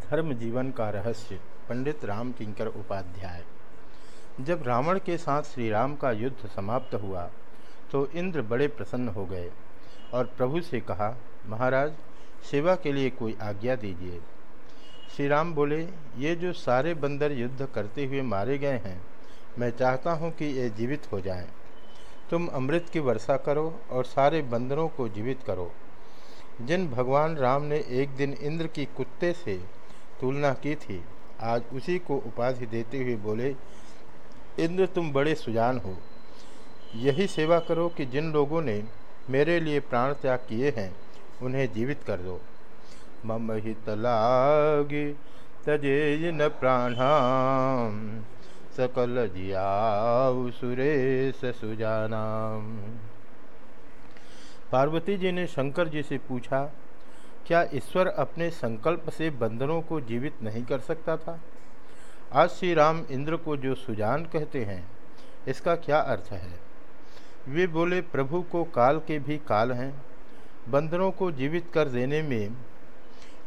धर्म जीवन का रहस्य, पंडित राम किंकर उपाध्याय। जब रावण के साथ श्री राम का युद्ध समाप्त हुआ तो इंद्र बड़े प्रसन्न हो गए और प्रभु से कहा, महाराज, सेवा के लिए कोई आज्ञा दीजिए। श्री राम बोले, ये जो सारे बंदर युद्ध करते हुए मारे गए हैं, मैं चाहता हूँ कि ये जीवित हो जाएँ। तुम अमृत की वर्षा करो और सारे बंदरों को जीवित करो। जिन भगवान राम ने एक दिन इंद्र की कुत्ते से तुलना की थी। आज उसी को उपाधि देते हुए बोले, इंद्र, तुम बड़े सुजान हो। यही सेवा करो कि जिन लोगों ने मेरे लिए प्राण त्याग किए हैं, उन्हें जीवित कर दो। मम हित लागे तजे न प्राणाम, सकल जियाऊ सुरेश सुजानाम। पार्वती जी ने शंकर जी से पूछा क्या ईश्वर अपने संकल्प से बंदरों को जीवित नहीं कर सकता था? आज श्री राम इंद्र को जो सुजान कहते हैं, इसका क्या अर्थ है? वे बोले, प्रभु को काल के भी काल हैं। बंदरों को जीवित कर देने में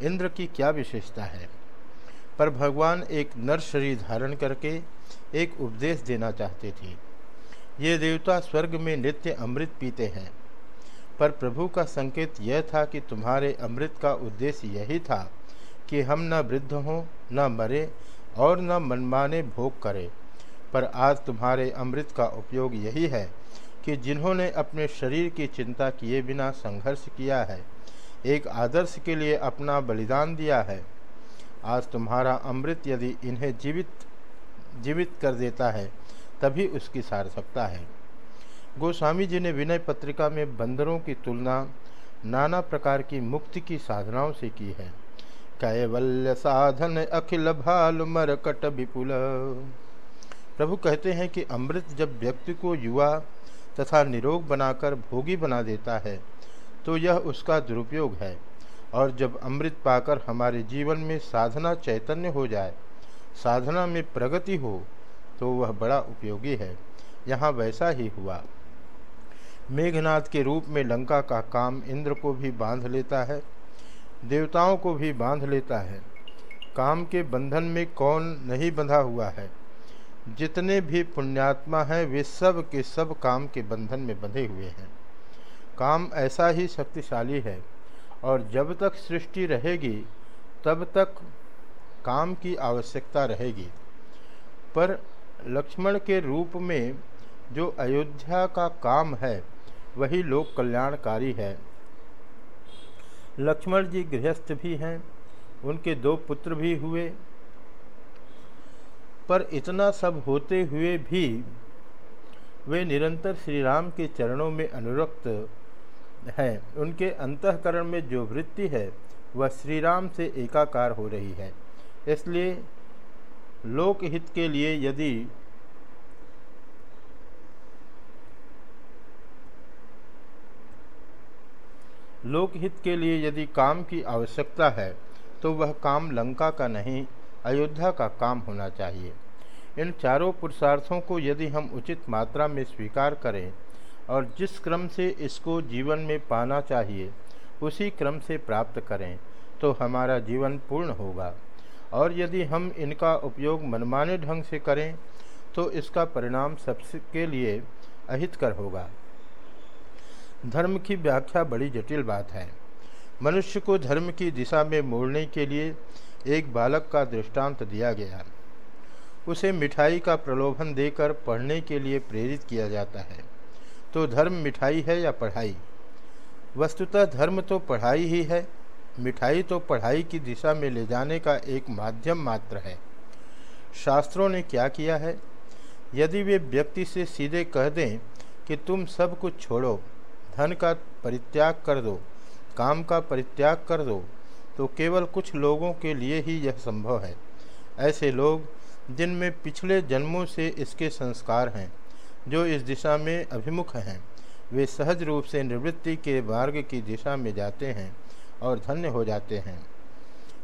इंद्र की क्या विशेषता है? पर भगवान एक नर शरीर धारण करके एक उपदेश देना चाहते थे। ये देवता स्वर्ग में नित्य अमृत पीते हैं। पर प्रभु का संकेत यह था कि तुम्हारे अमृत का उद्देश्य यही था कि हम न वृद्ध हों, न मरे और न मनमाने भोग करें। पर आज तुम्हारे अमृत का उपयोग यही है कि जिन्होंने अपने शरीर की चिंता किए बिना संघर्ष किया है, एक आदर्श के लिए अपना बलिदान दिया है। आज तुम्हारा अमृत यदि इन्हें जीवित जीवित कर देता है, तभी उसकी सार्थकता है। गोस्वामी जी ने विनय पत्रिका में बंदरों की तुलना, नाना प्रकार की मुक्ति की साधनाओं से की है। कैवल्य साधन अखिल भाल मरकट विपुल। प्रभु कहते हैं कि अमृत जब व्यक्ति को युवा तथा निरोग बनाकर भोगी बना देता है तो यह उसका दुरुपयोग है। और जब अमृत पाकर हमारे जीवन में साधना चैतन्य हो जाए, साधना में प्रगति हो तो वह बड़ा उपयोगी है। यहाँ वैसा ही हुआ। मेघनाथ के रूप में लंका का काम इंद्र को भी बाँध लेता है, देवताओं को भी बाँध लेता है। काम के बंधन में कौन नहीं बंधा हुआ है। जितने भी पुण्यात्मा हैं, वे सब के सब काम के बंधन में बंधे हुए हैं। काम ऐसा ही शक्तिशाली है और जब तक सृष्टि रहेगी, तब तक काम की आवश्यकता रहेगी। पर लक्ष्मण के रूप में जो अयोध्या का काम है वही लोक कल्याणकारी है। लक्ष्मण जी गृहस्थ भी हैं, उनके दो पुत्र भी हुए। पर इतना सब होते हुए भी वे निरंतर श्री राम के चरणों में अनुरक्त हैं। उनके अंतकरण में जो वृत्ति है, वह श्री राम से एकाकार हो रही है। इसलिए लोकहित के लिए यदि लोकहित के लिए यदि काम की आवश्यकता है तो वह काम लंका का नहीं, अयोध्या का काम होना चाहिए। इन चारों पुरुषार्थों को यदि हम उचित मात्रा में स्वीकार करें और जिस क्रम से इसको जीवन में पाना चाहिए, उसी क्रम से प्राप्त करें तो हमारा जीवन पूर्ण होगा। और यदि हम इनका उपयोग मनमाने ढंग से करें तो इसका परिणाम सबके लिए अहितकर होगा। धर्म की व्याख्या बड़ी जटिल बात है। मनुष्य को धर्म की दिशा में मोड़ने के लिए एक बालक का दृष्टांत दिया गया। उसे मिठाई का प्रलोभन देकर पढ़ने के लिए प्रेरित किया जाता है। तो धर्म मिठाई है या पढ़ाई? वस्तुतः धर्म तो पढ़ाई ही है। मिठाई तो पढ़ाई की दिशा में ले जाने का एक माध्यम मात्र है। शास्त्रों ने क्या किया है? यदि वे व्यक्ति से सीधे कह दें कि तुम सब कुछ छोड़ो धन का परित्याग कर दो, काम का परित्याग कर दो तो केवल कुछ लोगों के लिए ही यह संभव है। ऐसे लोग, जिनमें पिछले जन्मों से इसके संस्कार हैं, जो इस दिशा में अभिमुख हैं, वे सहज रूप से निवृत्ति के मार्ग की दिशा में जाते हैं और धन्य हो जाते हैं।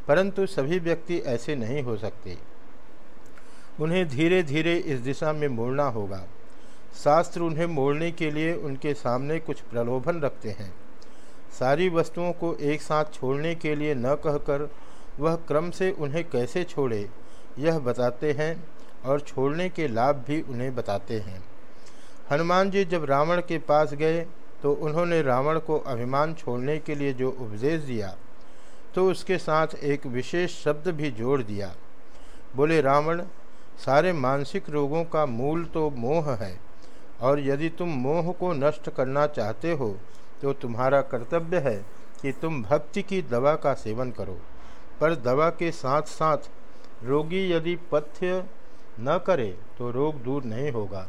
परंतु सभी व्यक्ति ऐसे नहीं हो सकते। उन्हें धीरे धीरे इस दिशा में मोड़ना होगा। शास्त्र उन्हें मोड़ने के लिए उनके सामने कुछ प्रलोभन रखते हैं। सारी वस्तुओं को एक साथ छोड़ने के लिए न कहकर वह क्रम से उन्हें कैसे छोड़े, यह बताते हैं और छोड़ने के लाभ भी उन्हें बताते हैं। हनुमान जी जब रावण के पास गए तो उन्होंने रावण को अभिमान छोड़ने के लिए जो उपदेश दिया तो उसके साथ एक विशेष शब्द भी जोड़ दिया। बोले, रावण, सारे मानसिक रोगों का मूल तो मोह है। और यदि तुम मोह को नष्ट करना चाहते हो तो तुम्हारा कर्तव्य है कि तुम भक्ति की दवा का सेवन करो। पर दवा के साथ साथ रोगी यदि पथ्य न करे तो रोग दूर नहीं होगा।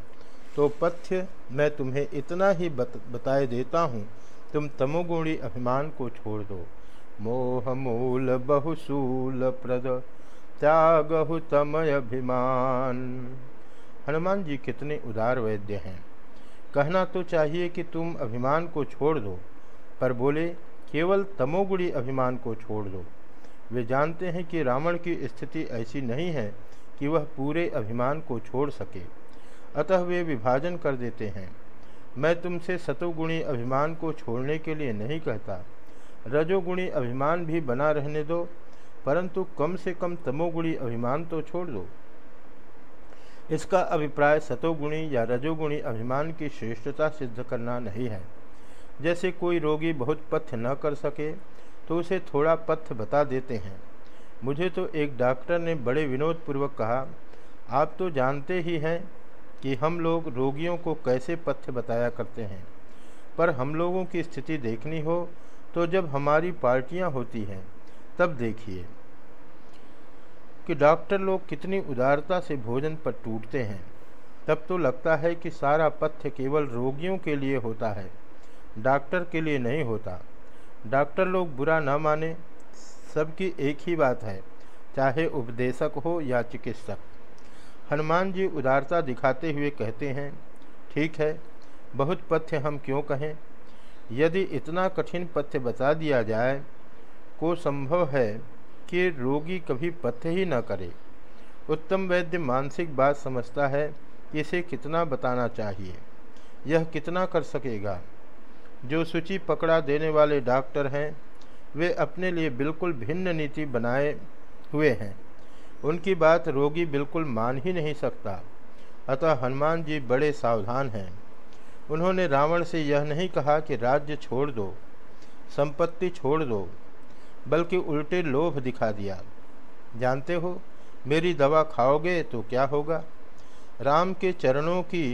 तो पथ्य मैं तुम्हें इतना ही बत, बताए देता हूँ तुम तमोगुणी अभिमान को छोड़ दो। मोह मूल बहुसूल प्रद त्यागहु तमय अभिमान। हनुमान जी कितने उदार वैद्य हैं। कहना तो चाहिए कि तुम अभिमान को छोड़ दो, पर बोले, केवल तमोगुणी अभिमान को छोड़ दो। वे जानते हैं कि रावण की स्थिति ऐसी नहीं है कि वह पूरे अभिमान को छोड़ सके। अतः वे विभाजन कर देते हैं। मैं तुमसे सतोगुणी अभिमान को छोड़ने के लिए नहीं कहता। रजोगुणी अभिमान भी बना रहने दो, परंतु कम से कम तमोगुणी अभिमान तो छोड़ दो। इसका अभिप्राय सतोगुणी या रजोगुणी अभिमान की श्रेष्ठता सिद्ध करना नहीं है। जैसे कोई रोगी बहुत पथ्य न कर सके तो उसे थोड़ा पथ्य बता देते हैं। मुझे तो एक डॉक्टर ने बड़े विनोदपूर्वक कहा, आप तो जानते ही हैं कि हम लोग रोगियों को कैसे पथ्य बताया करते हैं। पर हम लोगों की स्थिति देखनी हो तो जब हमारी पार्टियाँ होती हैं, तब देखिए। कि डॉक्टर लोग कितनी उदारता से भोजन पर टूटते हैं। तब तो लगता है कि सारा पथ्य केवल रोगियों के लिए होता है, डॉक्टर के लिए नहीं होता। डॉक्टर लोग बुरा न माने, सबकी एक ही बात है, चाहे उपदेशक हो या चिकित्सक। हनुमान जी उदारता दिखाते हुए कहते हैं, ठीक है, बहुत पथ्य हम क्यों कहें? यदि इतना कठिन पथ्य बता दिया जाए, को संभव है कि रोगी कभी पथ्य ही न करे। उत्तम वैद्य मानसिक बात समझता है कि इसे कितना बताना चाहिए। यह कितना कर सकेगा? जो सूची पकड़ा देने वाले डॉक्टर हैं, वे अपने लिए बिल्कुल भिन्न नीति बनाए हुए हैं। उनकी बात रोगी बिल्कुल मान ही नहीं सकता। अतः हनुमान जी बड़े सावधान हैं। उन्होंने रावण से यह नहीं कहा कि राज्य छोड़ दो, संपत्ति छोड़ दो। बल्कि उल्टे लोभ दिखा दिया। जानते हो, मेरी दवा खाओगे तो क्या होगा? राम के चरणों की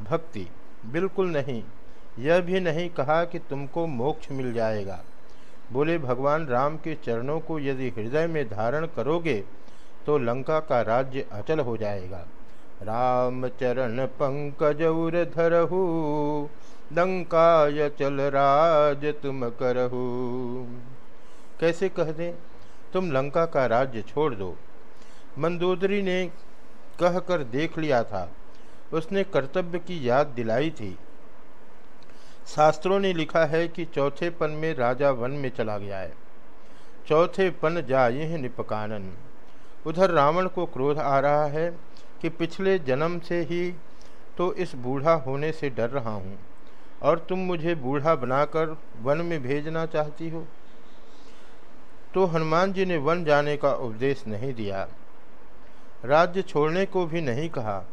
भक्ति बिल्कुल नहीं। यह भी नहीं कहा कि तुमको मोक्ष मिल जाएगा। बोले, भगवान राम के चरणों को यदि हृदय में धारण करोगे तो लंका का राज्य अचल हो जाएगा। राम चरण पंकज उर धरहू लंका चल राज तुम करहू। कैसे कह दें? तुम लंका का राज्य छोड़ दो। मंदोदरी ने कहकर देख लिया था। उसने कर्तव्य की याद दिलाई थी। शास्त्रों ने लिखा है कि चौथे पन में राजा वन में चला गया है। चौथे पन जा यह निपकानन। उधर रावण को क्रोध आ रहा है कि पिछले जन्म से ही तो इस बूढ़ा होने से डर रहा हूँ। और तुम मुझे बूढ़ा बनाकर वन में भेजना चाहती हो? तो हनुमान जी ने वन जाने का उपदेश नहीं दिया। राज्य छोड़ने को भी नहीं कहा।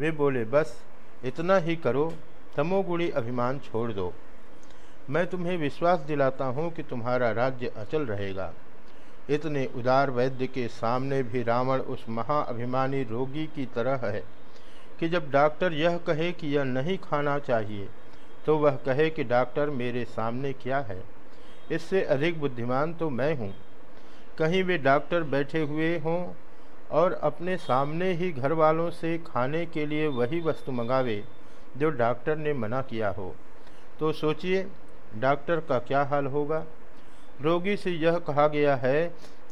वे बोले, बस, इतना ही करो, तमोगुणी अभिमान छोड़ दो। मैं तुम्हें विश्वास दिलाता हूँ कि तुम्हारा राज्य अचल रहेगा। इतने उदार वैद्य के सामने भी रावण उस महाअभिमानी रोगी की तरह है कि जब डॉक्टर यह कहे कि यह नहीं खाना चाहिए तो वह कहे कि, डॉक्टर, मेरे सामने क्या है? इससे अधिक बुद्धिमान तो मैं हूँ। कहीं वे डॉक्टर बैठे हुए हों और अपने सामने ही घर वालों से खाने के लिए वही वस्तु मंगावे जो डॉक्टर ने मना किया हो। तो सोचिए, डॉक्टर का क्या हाल होगा? रोगी से यह कहा गया है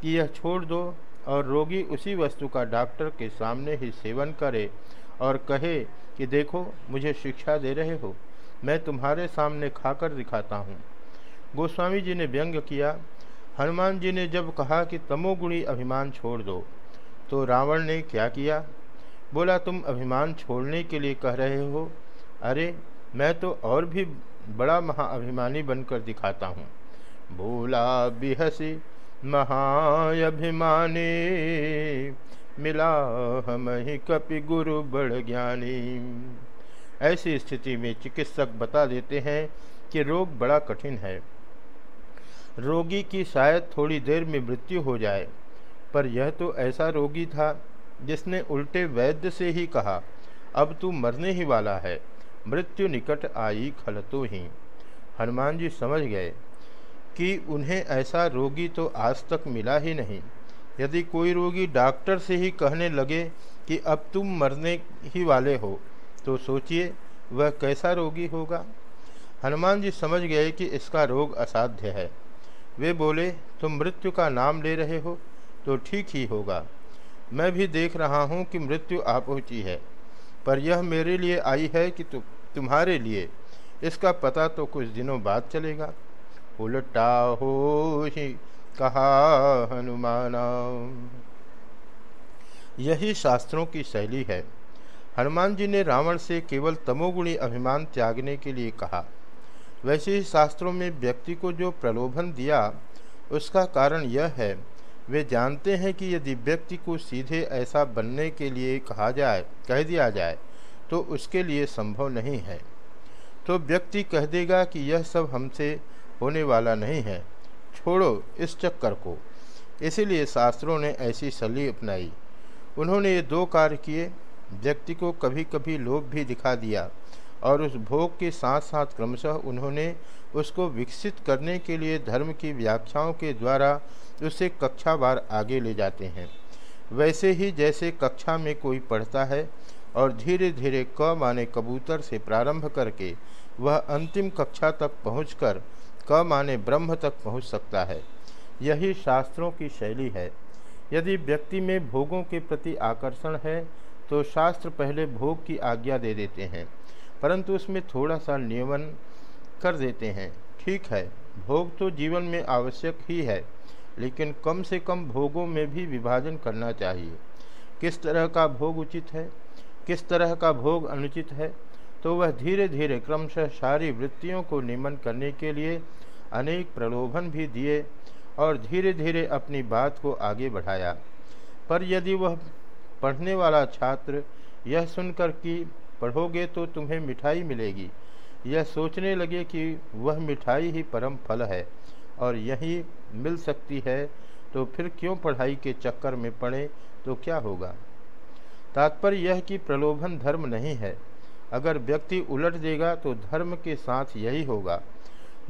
कि यह छोड़ दो और रोगी उसी वस्तु का डॉक्टर के सामने ही सेवन करे और कहे कि देखो, मुझे शिक्षा दे रहे हो, मैं तुम्हारे सामने खाकर दिखाता हूँ। गोस्वामी जी ने व्यंग किया हनुमान जी ने जब कहा कि तमोगुणी अभिमान छोड़ दो तो रावण ने क्या किया? बोला, तुम अभिमान छोड़ने के लिए कह रहे हो? अरे, मैं तो और भी बड़ा महाअभिमानी बनकर दिखाता हूँ। भूला बिहसी महाअभिमानी, मिला हम ही कपि गुरु बड़ ज्ञानी। ऐसी स्थिति में चिकित्सक बता देते हैं कि रोग बड़ा कठिन है। रोगी की शायद थोड़ी देर में मृत्यु हो जाए। पर यह तो ऐसा रोगी था जिसने उल्टे वैद्य से ही कहा, अब तू मरने ही वाला है। मृत्यु निकट आई खल तो ही। हनुमान जी समझ गए कि उन्हें ऐसा रोगी तो आज तक मिला ही नहीं। यदि कोई रोगी डॉक्टर से ही कहने लगे कि अब तुम मरने ही वाले हो तो सोचिए वह कैसा रोगी होगा। हनुमान जी समझ गए कि इसका रोग असाध्य है। वे बोले तुम मृत्यु का नाम ले रहे हो तो ठीक ही होगा। मैं भी देख रहा हूँ कि मृत्यु आ पहुँची है पर यह मेरे लिए आई है कि तु, तुम्हारे लिए। इसका पता तो कुछ दिनों बाद चलेगा। उलटा हो ही कहा हनुमान। यही शास्त्रों की शैली है। हनुमान जी ने रावण से केवल तमोगुणी अभिमान त्यागने के लिए कहा। वैसे ही शास्त्रों में व्यक्ति को जो प्रलोभन दिया, उसका कारण यह है। वे जानते हैं कि यदि व्यक्ति को सीधे ऐसा बनने के लिए कहा जाए, कह दिया जाए तो उसके लिए संभव नहीं है। तो व्यक्ति कह देगा कि यह सब हमसे होने वाला नहीं है। छोड़ो इस चक्कर को। इसीलिए शास्त्रों ने ऐसी सली अपनाई। उन्होंने ये दो कार्य किए। व्यक्ति को कभी कभी लोभ भी दिखा दिया। और उस भोग के साथ साथ क्रमशः उन्होंने उसको विकसित करने के लिए धर्म की व्याख्याओं के द्वारा उसे कक्षावार आगे ले जाते हैं। वैसे ही जैसे कक्षा में कोई पढ़ता है और धीरे धीरे क माने कबूतर से प्रारंभ करके वह अंतिम कक्षा तक पहुंचकर क माने ब्रह्म तक पहुँच सकता है। यही शास्त्रों की शैली है। यदि व्यक्ति में भोगों के प्रति आकर्षण है तो शास्त्र पहले भोग की आज्ञा दे देते हैं। परंतु उसमें थोड़ा सा नियमन कर देते हैं। ठीक है, भोग तो जीवन में आवश्यक ही है, लेकिन कम से कम भोगों में भी विभाजन करना चाहिए। किस तरह का भोग उचित है? किस तरह का भोग अनुचित है? तो वह धीरे धीरे क्रमशः सारी वृत्तियों को नियमन करने के लिए अनेक प्रलोभन भी दिए और धीरे धीरे अपनी बात को आगे बढ़ाया। पर यदि वह पढ़ने वाला छात्र यह सुनकर कि पढ़ोगे तो तुम्हें मिठाई मिलेगी। यह सोचने लगे कि वह मिठाई ही परम फल है और यही मिल सकती है तो फिर क्यों पढ़ाई के चक्कर में पड़े तो क्या होगा? तात्पर्य यह कि प्रलोभन धर्म नहीं है। अगर व्यक्ति उलट देगा तो धर्म के साथ यही होगा।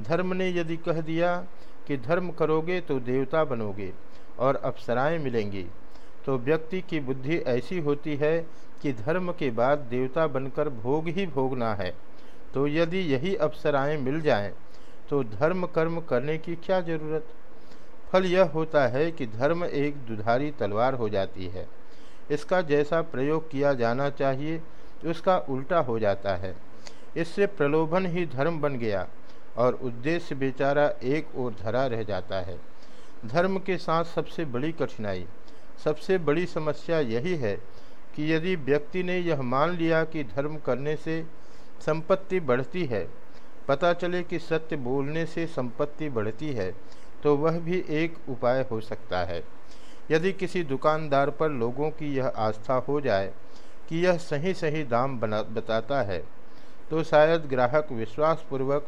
धर्म ने यदि कह दिया कि धर्म करोगे तो देवता बनोगे और अप्सराएँ मिलेंगी। तो व्यक्ति की बुद्धि ऐसी होती है कि धर्म के बाद देवता बनकर भोग ही भोगना है। तो यदि यही अप्सराएँ मिल जाएँ तो धर्म कर्म करने की क्या ज़रूरत? फल यह होता है कि धर्म एक दुधारी तलवार हो जाती है। इसका जैसा प्रयोग किया जाना चाहिए, उसका उल्टा हो जाता है। इससे प्रलोभन ही धर्म बन गया, और उद्देश्य बेचारा एक ओर धरा रह जाता है। धर्म के साथ सबसे बड़ी कठिनाई, सबसे बड़ी समस्या यही है कि यदि व्यक्ति ने यह मान लिया कि धर्म करने से संपत्ति बढ़ती है, पता चले कि सत्य बोलने से संपत्ति बढ़ती है तो वह भी एक उपाय हो सकता है। यदि किसी दुकानदार पर लोगों की यह आस्था हो जाए कि यह सही सही दाम बना, बताता है तो शायद ग्राहक विश्वासपूर्वक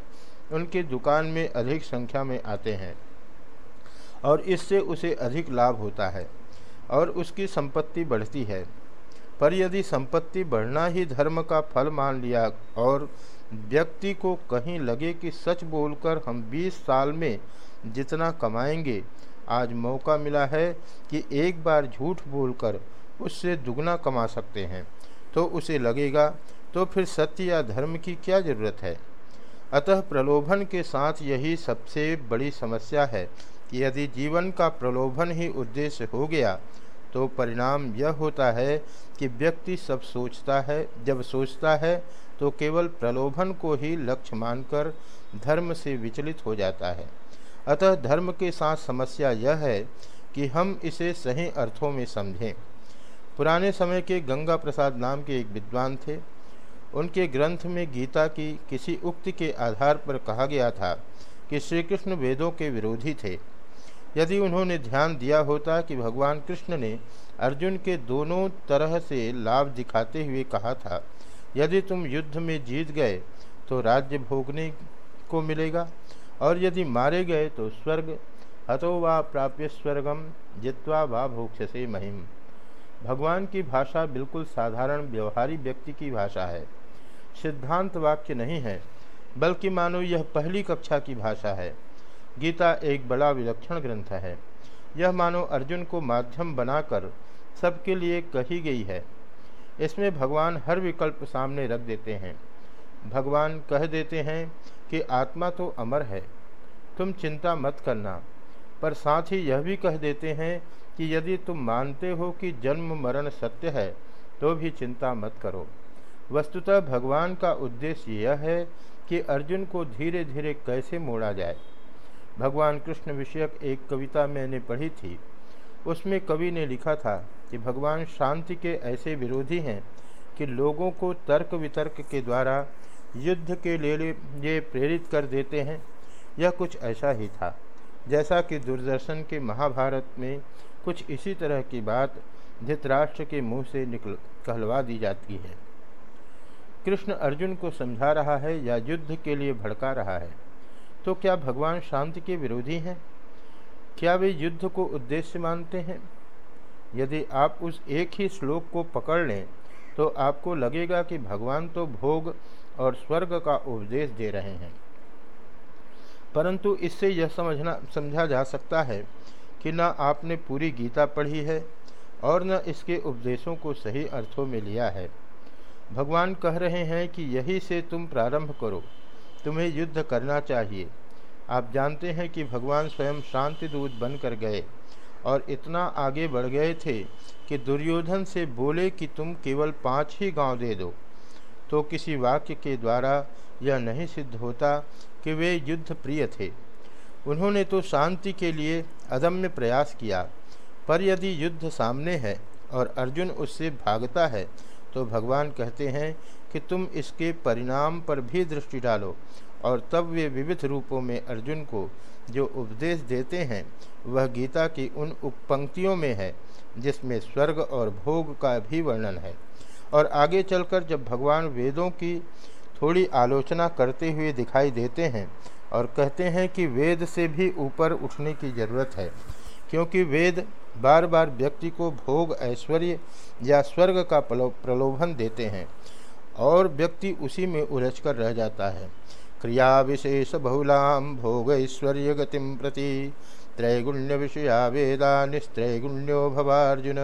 उनकी दुकान में अधिक संख्या में आते हैं और इससे उसे अधिक लाभ होता है और उसकी संपत्ति बढ़ती है। पर यदि संपत्ति बढ़ना ही धर्म का फल मान लिया और व्यक्ति को कहीं लगे कि सच बोलकर हम 20 साल में जितना कमाएँगे, आज मौका मिला है कि एक बार झूठ बोलकर उससे दुगना कमा सकते हैं। तो उसे लगेगा तो फिर सत्य या धर्म की क्या ज़रूरत है? अतः प्रलोभन के साथ यही सबसे बड़ी समस्या है कि यदि जीवन का प्रलोभन ही उद्देश्य हो गया तो परिणाम यह होता है कि व्यक्ति सब सोचता है, जब सोचता है तो केवल प्रलोभन को ही लक्ष्य मानकर धर्म से विचलित हो जाता है। अतः धर्म के साथ समस्या यह है कि हम इसे सही अर्थों में समझें। पुराने समय के गंगा प्रसाद नाम के एक विद्वान थे। उनके ग्रंथ में गीता की किसी उक्ति के आधार पर कहा गया था कि श्री कृष्ण वेदों के विरोधी थे। यदि उन्होंने ध्यान दिया होता कि भगवान कृष्ण ने अर्जुन के दोनों तरह से लाभ दिखाते हुए कहा था, यदि तुम युद्ध में जीत गए तो राज्य भोगने को मिलेगा, और यदि मारे गए तो स्वर्ग, हतो वा प्राप्य स्वर्गम, जित्वा वा भोक्ष महिम। भगवान की भाषा बिल्कुल साधारण व्यवहारी व्यक्ति की भाषा है। सिद्धांत वाक्य नहीं है, बल्कि मानो यह पहली कक्षा की भाषा है। गीता एक बड़ा विलक्षण ग्रंथ है। यह मानो अर्जुन को माध्यम बनाकर सबके लिए कही गई है। इसमें भगवान हर विकल्प सामने रख देते हैं। भगवान कह देते हैं कि आत्मा तो अमर है, तुम चिंता मत करना। पर साथ ही यह भी कह देते हैं कि यदि तुम मानते हो कि जन्म मरण सत्य है तो भी चिंता मत करो। वस्तुतः भगवान का उद्देश्य यह है कि अर्जुन को धीरे धीरे कैसे मोड़ा जाए। भगवान कृष्ण विषयक एक कविता मैंने पढ़ी थी। उसमें कवि ने लिखा था कि भगवान शांति के ऐसे विरोधी हैं कि लोगों को तर्क वितर्क के द्वारा युद्ध के लिए ये प्रेरित कर देते हैं। यह कुछ ऐसा ही था। जैसा कि दूरदर्शन के महाभारत में कुछ इसी तरह की बात धृतराष्ट्र के मुँह से निकल, कहलवा दी जाती है। कृष्ण अर्जुन को समझा रहा है या युद्ध के लिए भड़का रहा है? तो क्या भगवान शांति के विरोधी हैं? क्या वे युद्ध को उद्देश्य मानते हैं? यदि आप उस एक ही श्लोक को पकड़ लें तो आपको लगेगा कि भगवान तो भोग और स्वर्ग का उपदेश दे रहे हैं। परंतु इससे यह समझना, समझा जा सकता है कि न आपने पूरी गीता पढ़ी है और न इसके उपदेशों को सही अर्थों में लिया है। भगवान कह रहे हैं कि यही से तुम प्रारंभ करो। तुम्हें युद्ध करना चाहिए। आप जानते हैं कि भगवान स्वयं शांति दूत बनकर गए और इतना आगे बढ़ गए थे कि दुर्योधन से बोले कि तुम केवल पाँच ही गाँव दे दो। तो किसी वाक्य के द्वारा यह नहीं सिद्ध होता कि वे युद्ध प्रिय थे। उन्होंने तो शांति के लिए अदम्य प्रयास किया, पर यदि युद्ध सामने है और अर्जुन उससे भागता है तो भगवान कहते हैं कि तुम इसके परिणाम पर भी दृष्टि डालो, और तब वे विविध रूपों में अर्जुन को जो उपदेश देते हैं, वह गीता की उन उपपंक्तियों में है, जिसमें स्वर्ग और भोग का भी वर्णन है। और आगे चलकर जब भगवान वेदों की थोड़ी आलोचना करते हुए दिखाई देते हैं, और कहते हैं कि वेद से भी ऊपर उठने की ज़रूरत है, क्योंकि वेद बार बार व्यक्ति को भोग, ऐश्वर्य या स्वर्ग का प्रलोभन देते हैं और व्यक्ति उसी में उलझ कर रह जाता है। क्रिया विशेष बहुलाम भोग ऐश्वर्य गतिम प्रति त्रैगुण्य विषया वेदा निस्त्रैगुण्यो भवार्जुन।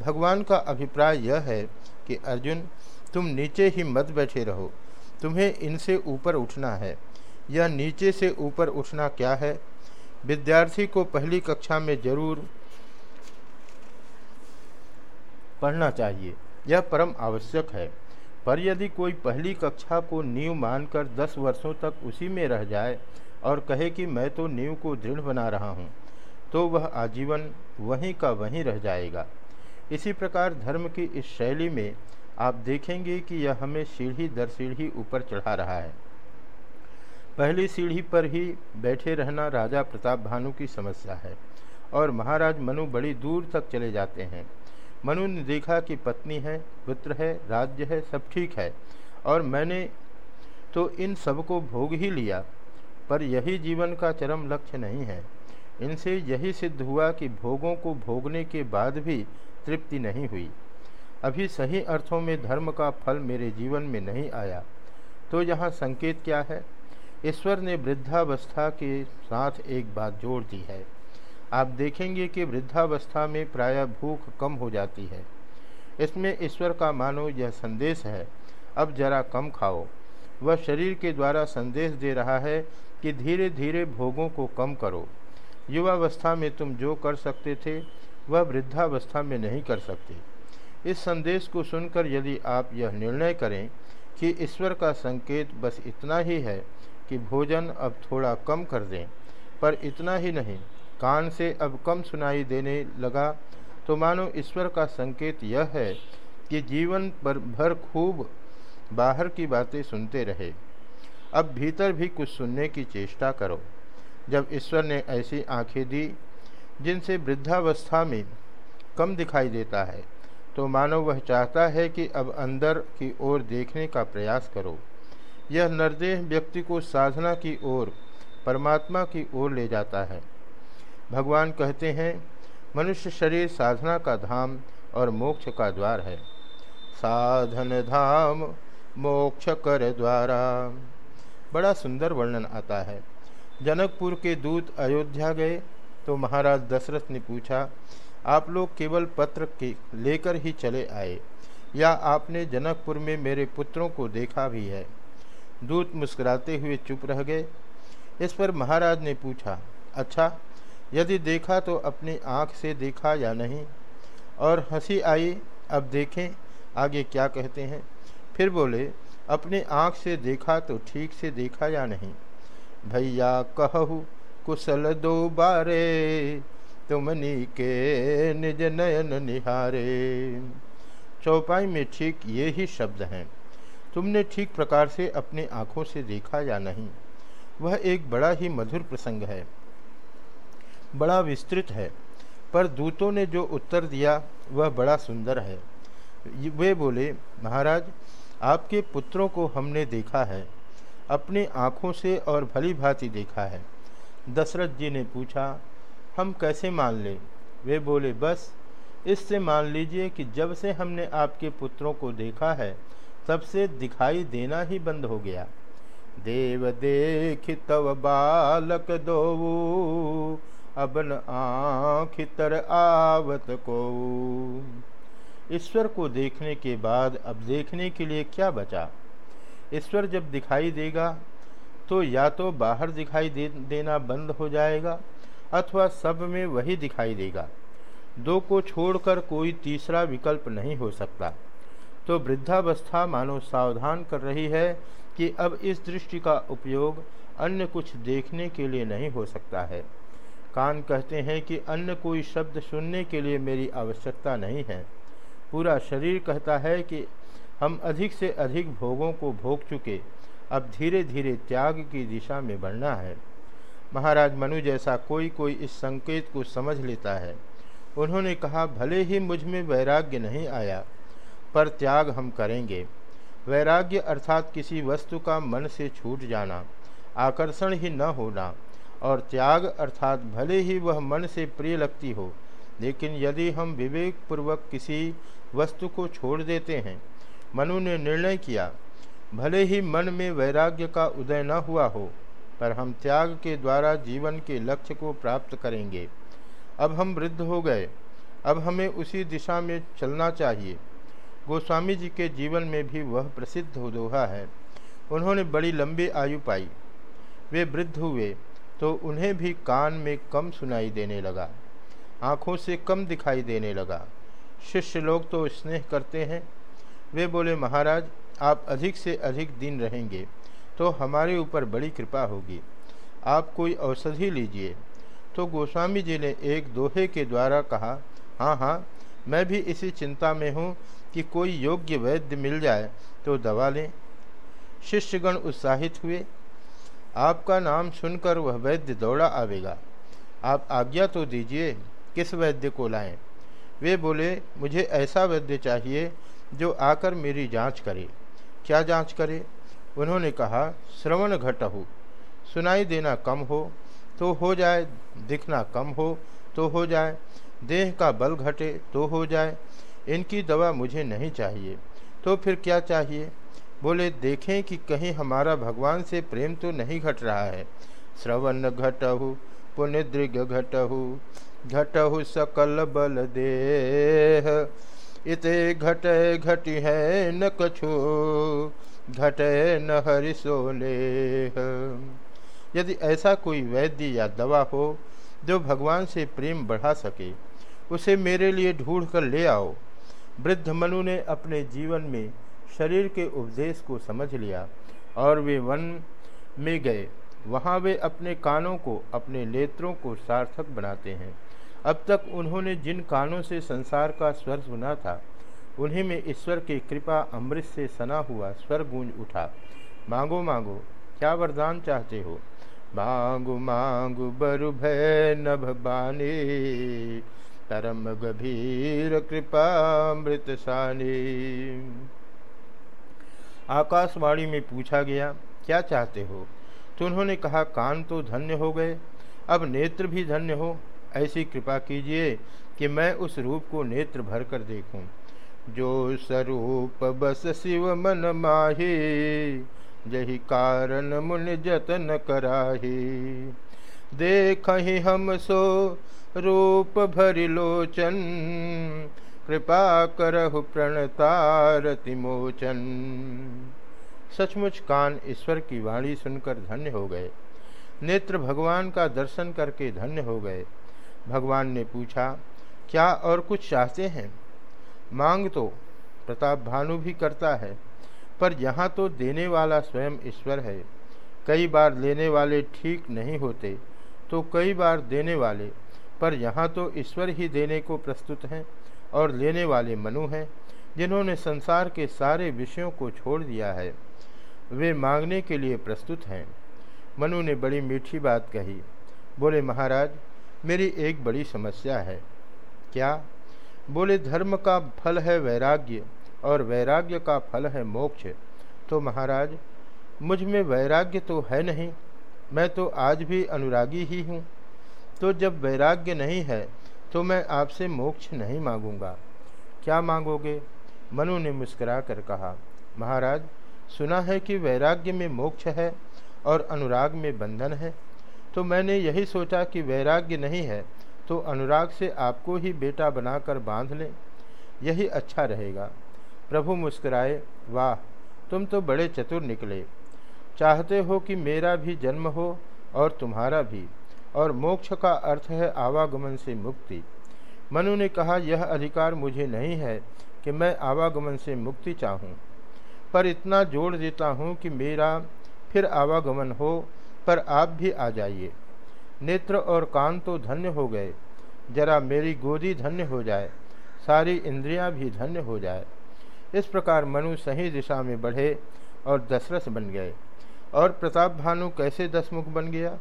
भगवान का अभिप्राय यह है कि अर्जुन, तुम नीचे ही मत बैठे रहो, तुम्हें इनसे ऊपर उठना है। यह नीचे से ऊपर उठना क्या है? विद्यार्थी को पहली कक्षा में ज़रूर पढ़ना चाहिए। यह परम आवश्यक है। पर यदि कोई पहली कक्षा को नींव मानकर दस वर्षों तक उसी में रह जाए और कहे कि मैं तो नींव को दृढ़ बना रहा हूँ तो वह आजीवन वहीं का वहीं रह जाएगा। इसी प्रकार धर्म की इस शैली में आप देखेंगे कि यह हमें सीढ़ी दर सीढ़ी ऊपर चढ़ा रहा है। पहली सीढ़ी पर ही बैठे रहना राजा प्रताप भानु की समस्या है और महाराज मनु बड़ी दूर तक चले जाते हैं। मनु ने देखा कि पत्नी है, पुत्र है, राज्य है, सब ठीक है। और मैंने तो इन सबको भोग ही लिया, पर यही जीवन का चरम लक्ष्य नहीं है। इनसे यही सिद्ध हुआ कि भोगों को भोगने के बाद भी तृप्ति नहीं हुई। अभी सही अर्थों में धर्म का फल मेरे जीवन में नहीं आया। तो यहाँ संकेत क्या है? ईश्वर ने वृद्धावस्था के साथ एक बात जोड़ दी है। आप देखेंगे कि वृद्धावस्था में प्रायः भूख कम हो जाती है। इसमें ईश्वर का मानो यह संदेश है, अब जरा कम खाओ। वह शरीर के द्वारा संदेश दे रहा है कि धीरे धीरे भोगों को कम करो। युवावस्था में तुम जो कर सकते थे, वह वृद्धावस्था में नहीं कर सकते। इस संदेश को सुनकर यदि आप यह निर्णय करें कि ईश्वर का संकेत बस इतना ही है कि भोजन अब थोड़ा कम कर दें, पर इतना ही नहीं कान से अब कम सुनाई देने लगा तो मानो ईश्वर का संकेत यह है कि जीवन पर भर खूब बाहर की बातें सुनते रहे। अब भीतर भी कुछ सुनने की चेष्टा करो। जब ईश्वर ने ऐसी आँखें दी, जिनसे वृद्धावस्था में कम दिखाई देता है तो मानो वह चाहता है कि अब अंदर की ओर देखने का प्रयास करो। यह निर्देह व्यक्ति को साधना की ओर, परमात्मा की ओर ले जाता है। भगवान कहते हैं, मनुष्य शरीर साधना का धाम और मोक्ष का द्वार है। साधन धाम, मोक्ष कर द्वारा। बड़ा सुंदर वर्णन आता है। जनकपुर के दूत अयोध्या गए तो महाराज दशरथ ने पूछा, आप लोग केवल पत्र के लेकर ही चले आए, या आपने जनकपुर में मेरे पुत्रों को देखा भी है? दूत मुस्कुराते हुए चुप रह गए। इस पर महाराज ने पूछा अच्छा यदि देखा तो अपनी आँख से देखा या नहीं? और हँसी आई, अब देखें, आगे क्या कहते हैं? फिर बोले, अपनी आँख से देखा तो ठीक से देखा या नहीं? भैया कहू, कुशल दो बारे, तुमनी के निज नयन निहारे। चौपाई में ठीक ये ही शब्द हैं। तुमने ठीक प्रकार से अपनी आँखों से देखा या नहीं? वह एक बड़ा ही मधुर प्रसंग है। बड़ा विस्तृत है, पर दूतों ने जो उत्तर दिया, वह बड़ा सुंदर है। वे बोले, महाराज, आपके पुत्रों को हमने देखा है, अपनी आँखों से और भली भांति देखा है। दशरथ जी ने पूछा, हम कैसे मान लें? वे बोले, बस, इससे मान लीजिए कि जब से हमने आपके पुत्रों को देखा है, तब से दिखाई देना ही बंद हो गया। देव देख तव बालक दो अबन आँख तर आवत को। ईश्वर को देखने के बाद अब देखने के लिए क्या बचा? ईश्वर जब दिखाई देगा तो या तो बाहर दिखाई दे, देना बंद हो जाएगा अथवा सब में वही दिखाई देगा। दो को छोड़कर कोई तीसरा विकल्प नहीं हो सकता। तो वृद्धावस्था मानो सावधान कर रही है कि अब इस दृष्टि का उपयोग अन्य कुछ देखने के लिए नहीं हो सकता है। कान कहते हैं कि अन्य कोई शब्द सुनने के लिए मेरी आवश्यकता नहीं है। पूरा शरीर कहता है कि हम अधिक से अधिक भोगों को भोग चुके, अब धीरे धीरे त्याग की दिशा में बढ़ना है। महाराज मनु जैसा कोई कोई इस संकेत को समझ लेता है। उन्होंने कहा, भले ही मुझमें वैराग्य नहीं आया, पर त्याग हम करेंगे। वैराग्य अर्थात किसी वस्तु का मन से छूट जाना, आकर्षण ही न होना और त्याग अर्थात भले ही वह मन से प्रिय लगती हो, लेकिन यदि हम विवेक पूर्वक किसी वस्तु को छोड़ देते हैं, मनु ने निर्णय किया, भले ही मन में वैराग्य का उदय न हुआ हो, पर हम त्याग के द्वारा जीवन के लक्ष्य को प्राप्त करेंगे। अब हम वृद्ध हो गए, अब हमें उसी दिशा में चलना चाहिए। गोस्वामी जी के जीवन में भी वह प्रसिद्ध दोहा है। उन्होंने बड़ी लंबी आयु पाई। वे वृद्ध हुए तो उन्हें भी कान में कम सुनाई देने लगा। आँखों से कम दिखाई देने लगा। शिष्य लोग तो स्नेह करते हैं। वे बोले, महाराज, आप अधिक से अधिक दिन रहेंगे तो हमारे ऊपर बड़ी कृपा होगी। आप कोई औषधि लीजिए। तो गोस्वामी जी ने एक दोहे के द्वारा कहा हाँ हाँ मैं भी इसी चिंता में हूँ कि कोई योग्य वैद्य मिल जाए तो दवा लें। शिष्यगण उत्साहित हुए। आपका नाम सुनकर वह वैद्य दौड़ा आवेगा। आप आज्ञा तो दीजिए, किस वैद्य को लाएँ? वे बोले, मुझे ऐसा वैद्य चाहिए जो आकर मेरी जाँच करे। क्या जाँच करे? उन्होंने कहा, श्रवण घट हो सुनाई देना कम हो तो हो जाए। दिखना कम हो तो हो जाए। देह का बल घटे तो हो जाए। इनकी दवा मुझे नहीं चाहिए तो फिर क्या चाहिए? बोले, देखें कि कहीं हमारा भगवान से प्रेम तो नहीं घट रहा है। श्रवण घटहु पुनिदृग घटहु घटहु सकल बल देह। इते घटे घटी है न कछु, घट न हरि सोले यदि ऐसा कोई वैद्य या दवा हो, जो भगवान से प्रेम बढ़ा सके, उसे मेरे लिए ढूंढ कर ले आओ। वृद्ध मनु ने अपने जीवन में शरीर के उपदेश को समझ लिया और वे वन में गए। वहाँ वे अपने कानों को अपने नेत्रों को सार्थक बनाते हैं। अब तक उन्होंने जिन कानों से संसार का स्वर सुना था, उन्हीं में ईश्वर की कृपा अमृत से सना हुआ स्वर गूंज उठा। मांगो मांगो, क्या वरदान चाहते हो? मांगु मांगु, बरु भय नभ बानी तरम गभीर कृपा मृत सानी। आकाशवाणी में पूछा गया, क्या चाहते हो? तो उन्होंने कहा, कान तो धन्य हो गए, अब नेत्र भी धन्य हो। ऐसी कृपा कीजिए कि मैं उस रूप को नेत्र भर कर देखूँ। जो स्वरूप बस शिव मन माही, जही कारण मुन जतन कराही। देख ही हम सो, रूप भरि लोचन कृपा करहु प्रणतारति मोचन सचमुच कान ईश्वर की वाणी सुनकर धन्य हो गए। नेत्र भगवान का दर्शन करके धन्य हो गए। भगवान ने पूछा, क्या और कुछ चाहते हैं? मांग तो प्रताप भानु भी करता है, पर यहाँ तो देने वाला स्वयं ईश्वर है। कई बार लेने वाले ठीक नहीं होते तो कई बार देने वाले, पर यहाँ तो ईश्वर ही देने को प्रस्तुत हैं। और लेने वाले मनु हैं, जिन्होंने संसार के सारे विषयों को छोड़ दिया है। वे मांगने के लिए प्रस्तुत हैं। मनु ने बड़ी मीठी बात कही, बोले, महाराज, मेरी एक बड़ी समस्या है। क्या? बोले, धर्म का फल है वैराग्य, और वैराग्य का फल है मोक्ष। तो महाराज, मुझमें वैराग्य तो है नहीं, मैं तो आज भी अनुरागी ही हूँ। तो जब वैराग्य नहीं है तो मैं आपसे मोक्ष नहीं मांगूँगा। क्या मांगोगे? मनु ने मुस्करा कर कहा, महाराज, सुना है कि वैराग्य में मोक्ष है और अनुराग में बंधन है। तो मैंने यही सोचा कि वैराग्य नहीं है तो अनुराग से आपको ही बेटा बनाकर बाँध लें। यही अच्छा रहेगा। प्रभु मुस्कुराए, वाह, तुम तो बड़े चतुर निकले। चाहते हो कि मेरा भी जन्म हो और तुम्हारा भी। और मोक्ष का अर्थ है आवागमन से मुक्ति। मनु ने कहा, यह अधिकार मुझे नहीं है कि मैं आवागमन से मुक्ति चाहूँ, पर इतना जोड़ देता हूँ कि मेरा फिर आवागमन हो, पर आप भी आ जाइए। नेत्र और कान तो धन्य हो गए, जरा मेरी गोदी धन्य हो जाए, सारी इंद्रियाँ भी धन्य हो जाए। इस प्रकार मनु सही दिशा में बढ़े और दशरथ बन गए। और प्रताप भानु कैसे दसमुख बन गया?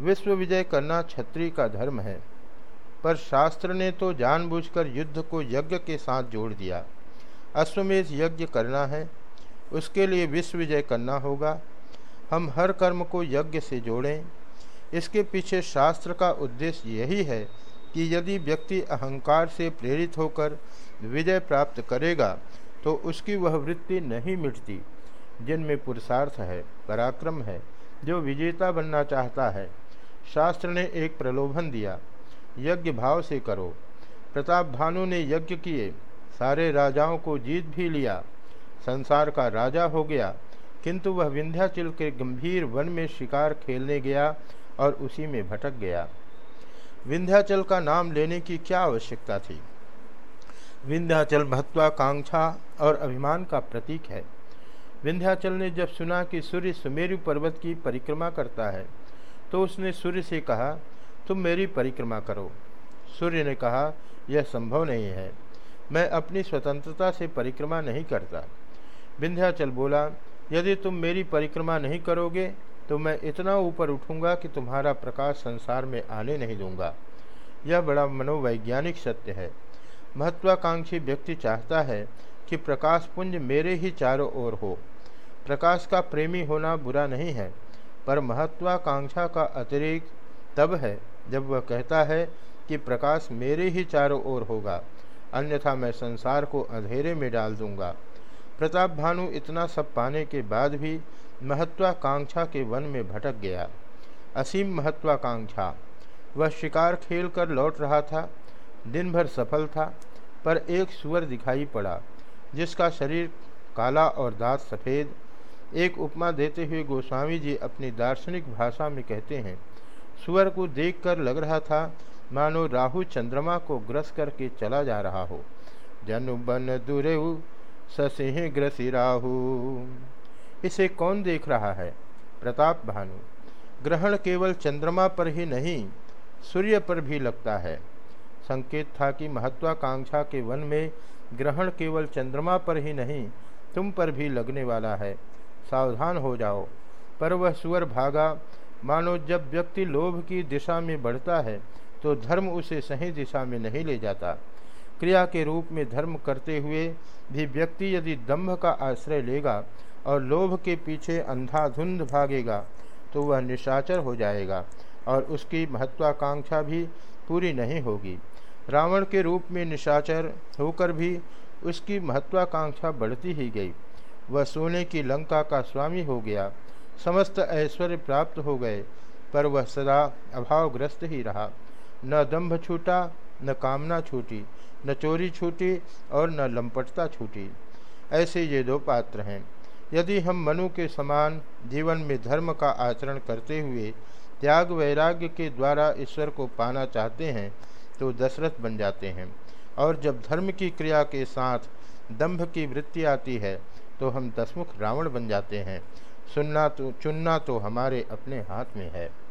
विश्व विजय करना क्षत्रिय का धर्म है। पर शास्त्र ने तो जानबूझकर युद्ध को यज्ञ के साथ जोड़ दिया। अश्वमेध यज्ञ करना है, उसके लिए विश्व विजय करना होगा। हम हर कर्म को यज्ञ से जोड़ें। इसके पीछे शास्त्र का उद्देश्य यही है कि यदि व्यक्ति अहंकार से प्रेरित होकर विजय प्राप्त करेगा तो उसकी वह वृत्ति नहीं मिटती, जिनमें पुरुषार्थ है, पराक्रम है, जो विजेता बनना चाहता है। शास्त्र ने एक प्रलोभन दिया। यज्ञ भाव से करो। प्रताप भानु ने यज्ञ किए। सारे राजाओं को जीत भी लिया। संसार का राजा हो गया। किंतु वह विंध्याचल के गंभीर वन में शिकार खेलने गया और उसी में भटक गया। विंध्याचल का नाम लेने की क्या आवश्यकता थी? विंध्याचल महत्वाकांक्षा और अभिमान का प्रतीक है। विंध्याचल ने जब सुना कि सूर्य सुमेरु पर्वत की परिक्रमा करता है तो उसने सूर्य से कहा, तुम मेरी परिक्रमा करो। सूर्य ने कहा, यह संभव नहीं है। मैं अपनी स्वतंत्रता से परिक्रमा नहीं करता। विंध्याचल बोला, यदि तुम मेरी परिक्रमा नहीं करोगे तो मैं इतना ऊपर उठूँगा कि तुम्हारा प्रकाश संसार में आने नहीं दूँगा। यह बड़ा मनोवैज्ञानिक सत्य है। महत्वाकांक्षी व्यक्ति चाहता है कि प्रकाश पुंज मेरे ही चारों ओर हो। प्रकाश का प्रेमी होना बुरा नहीं है। पर महत्वाकांक्षा का अतिरिक्त तब है जब वह कहता है कि प्रकाश मेरे ही चारों ओर होगा, अन्यथा मैं संसार को अंधेरे में डाल दूँगा। प्रताप भानु इतना सब पाने के बाद भी महत्वाकांक्षा के वन में भटक गया। असीम महत्वाकांक्षा। वह शिकार खेल कर लौट रहा था दिन भर सफल था, पर एक सुअर दिखाई पड़ा, जिसका शरीर काला और दांत सफ़ेद एक उपमा देते हुए गोस्वामी जी अपनी दार्शनिक भाषा में कहते हैं, सुअर को देखकर लग रहा था, मानो राहु चंद्रमा को ग्रस करके चला जा रहा हो। जनु बन दुरेहु ससिंह ग्रसी राहु। इसे कौन देख रहा है? प्रताप भानु, ग्रहण केवल चंद्रमा पर ही नहीं, सूर्य पर भी लगता है। संकेत था कि महत्वाकांक्षा के वन में ग्रहण केवल चंद्रमा पर ही नहीं, तुम पर भी लगने वाला है। सावधान हो जाओ। पर वह सुअर भागा, मानो जब व्यक्ति लोभ की दिशा में बढ़ता है तो धर्म उसे सही दिशा में नहीं ले जाता। क्रिया के रूप में धर्म करते हुए भी व्यक्ति यदि दम्भ का आश्रय लेगा और लोभ के पीछे अंधाधुंध भागेगा तो वह निशाचर हो जाएगा और उसकी महत्वाकांक्षा भी पूरी नहीं होगी। रावण के रूप में निशाचर होकर भी उसकी महत्वाकांक्षा बढ़ती ही गई। वह सोने की लंका का स्वामी हो गया। समस्त ऐश्वर्य प्राप्त हो गए, पर वह सदा अभावग्रस्त ही रहा। न दंभ छूटा, न कामना छूटी, न चोरी छूटी और न लंपटता छूटी। ऐसे ये दो पात्र हैं। यदि हम मनु के समान जीवन में धर्म का आचरण करते हुए त्याग वैराग्य के द्वारा ईश्वर को पाना चाहते हैं तो दशरथ बन जाते हैं। और जब धर्म की क्रिया के साथ दंभ की वृत्ति आती है तो हम दसमुख रावण बन जाते हैं। सुनना तो चुनना तो हमारे अपने हाथ में है।